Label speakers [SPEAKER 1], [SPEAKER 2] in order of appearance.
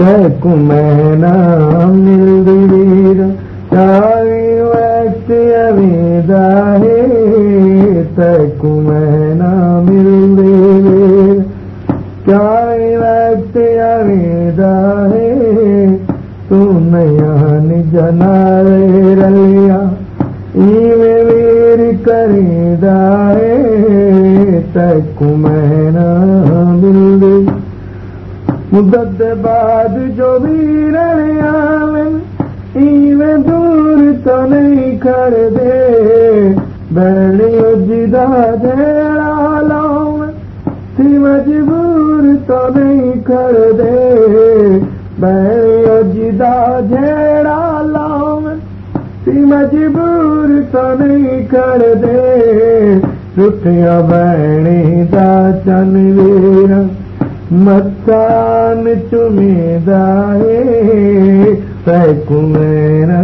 [SPEAKER 1] मैना मिलदी वीर तारी वक्त अवेदा है तैकू मैना मिलदी वीर तारी वक्त अवेदा है तू नया जनारे रलिया इवें वीर करीदा है तैकू मैना मिलदी मुदत बाद जो वीर आवन इवें दूर तो नहीं कर दे बैलियो जिदा जेड़ा लाऊं थी मजबूर तो नहीं कर दे नहीं कर दे चन वीर मथान चुमेदा पैकु मेरा